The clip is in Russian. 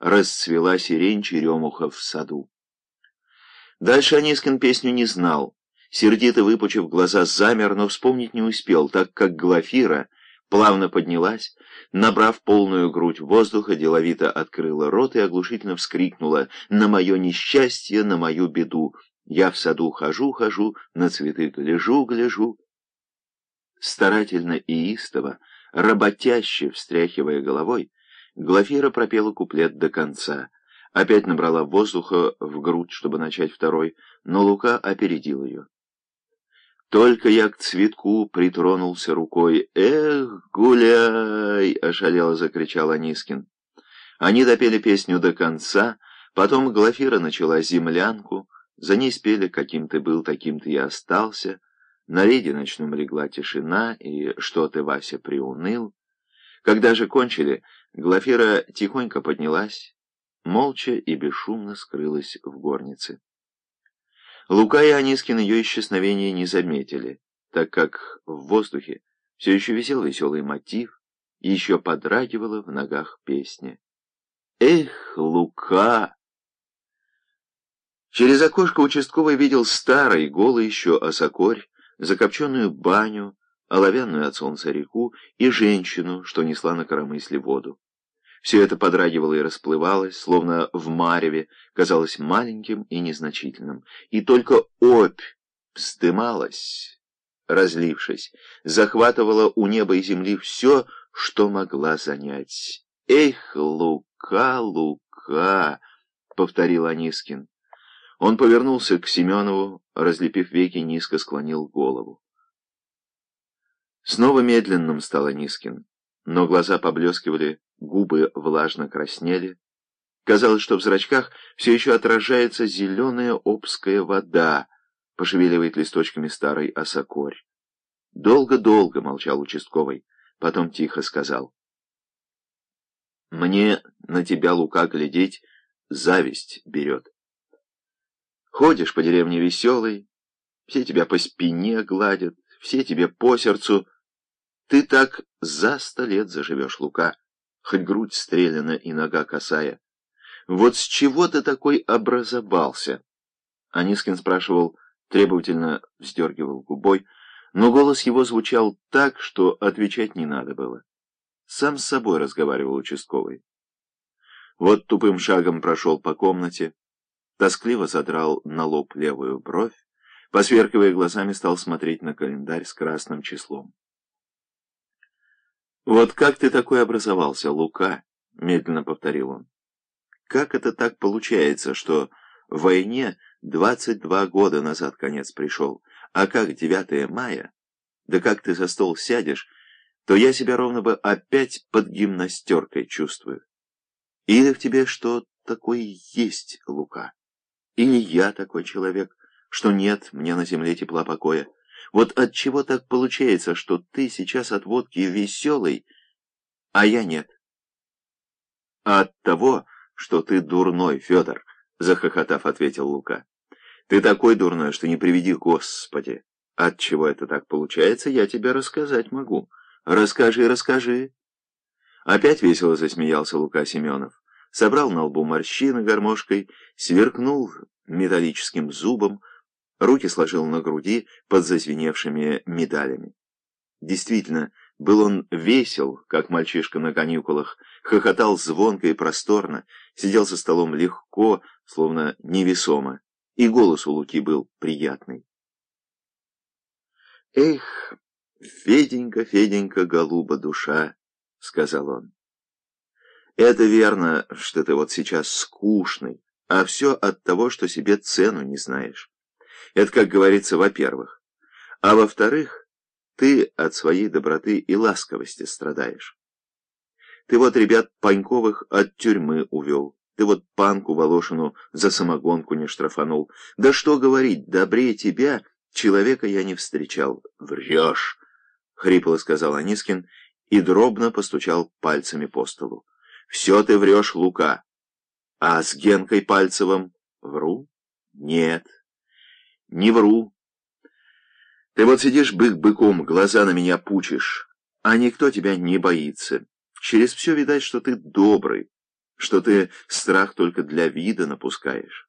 расцвела сирень черемуха в саду. Дальше Анискин песню не знал. Сердито выпучив глаза, замер, но вспомнить не успел, так как Глафира плавно поднялась, набрав полную грудь воздуха, деловито открыла рот и оглушительно вскрикнула «На мое несчастье, на мою беду! Я в саду хожу, хожу, на цветы гляжу, гляжу!» Старательно и истово, работяще встряхивая головой, Глафира пропела куплет до конца. Опять набрала воздуха в грудь, чтобы начать второй, но Лука опередил ее. Только я к цветку притронулся рукой. «Эх, гуляй!» — ошалело закричал Анискин. Они допели песню до конца, потом Глафира начала землянку, за ней спели «Каким ты был, таким ты и остался», на рейде ночном легла тишина, и «Что ты, Вася, приуныл?» Когда же кончили, Глафира тихонько поднялась, молча и бесшумно скрылась в горнице. Лука и Анискин ее исчезновения не заметили, так как в воздухе все еще висел веселый мотив, и еще подрагивала в ногах песня. «Эх, Лука!» Через окошко участковый видел старый, голый еще осокорь, закопченную баню, оловянную от солнца реку и женщину, что несла на коромысле воду. Все это подрагивало и расплывалось, словно в мареве, казалось маленьким и незначительным. И только опь вздымалась, разлившись, захватывала у неба и земли все, что могла занять. «Эх, Лука, Лука!» — повторил Анискин. Он повернулся к Семенову, разлепив веки, низко склонил голову. Снова медленным стал Анискин, но глаза поблескивали губы влажно краснели. Казалось, что в зрачках все еще отражается зеленая обская вода, пошевеливает листочками старой осокорь. Долго-долго молчал участковый, потом тихо сказал. «Мне на тебя, Лука, глядеть зависть берет. Ходишь по деревне веселый, все тебя по спине гладят, все тебе по сердцу. Ты так за сто лет заживешь, Лука» хоть грудь стрелена и нога косая. Вот с чего ты такой образовался? Анискин спрашивал, требовательно вздергивал губой, но голос его звучал так, что отвечать не надо было. Сам с собой разговаривал участковый. Вот тупым шагом прошел по комнате, тоскливо задрал на лоб левую бровь, посверкивая глазами, стал смотреть на календарь с красным числом. «Вот как ты такой образовался, Лука?» — медленно повторил он. «Как это так получается, что в войне 22 года назад конец пришел, а как 9 мая, да как ты за стол сядешь, то я себя ровно бы опять под гимнастеркой чувствую. Или в тебе что такое есть, Лука? Или я такой человек, что нет мне на земле тепла покоя?» Вот от чего так получается, что ты сейчас от водки веселый, а я нет? От того, что ты дурной, Федор, захохотав, ответил Лука. Ты такой дурной, что не приведи Господи. От чего это так получается, я тебе рассказать могу. Расскажи, расскажи. Опять весело засмеялся Лука Семенов. Собрал на лбу морщины гармошкой, сверкнул металлическим зубом, Руки сложил на груди под зазвеневшими медалями. Действительно, был он весел, как мальчишка на каникулах, хохотал звонко и просторно, сидел за столом легко, словно невесомо, и голос у Луки был приятный. «Эх, Феденька, Феденька, голуба душа!» — сказал он. «Это верно, что ты вот сейчас скучный, а все от того, что себе цену не знаешь. Это, как говорится, во-первых. А во-вторых, ты от своей доброты и ласковости страдаешь. Ты вот ребят Паньковых от тюрьмы увел. Ты вот панку Волошину за самогонку не штрафанул. Да что говорить, добрее тебя человека я не встречал. Врешь, — хрипло сказал Анискин и дробно постучал пальцами по столу. Все ты врешь, Лука. А с Генкой Пальцевым вру? Нет. Не вру. Ты вот сидишь бык-быком, глаза на меня пучишь, а никто тебя не боится. Через все видать, что ты добрый. что ты страх только для вида напускаешь.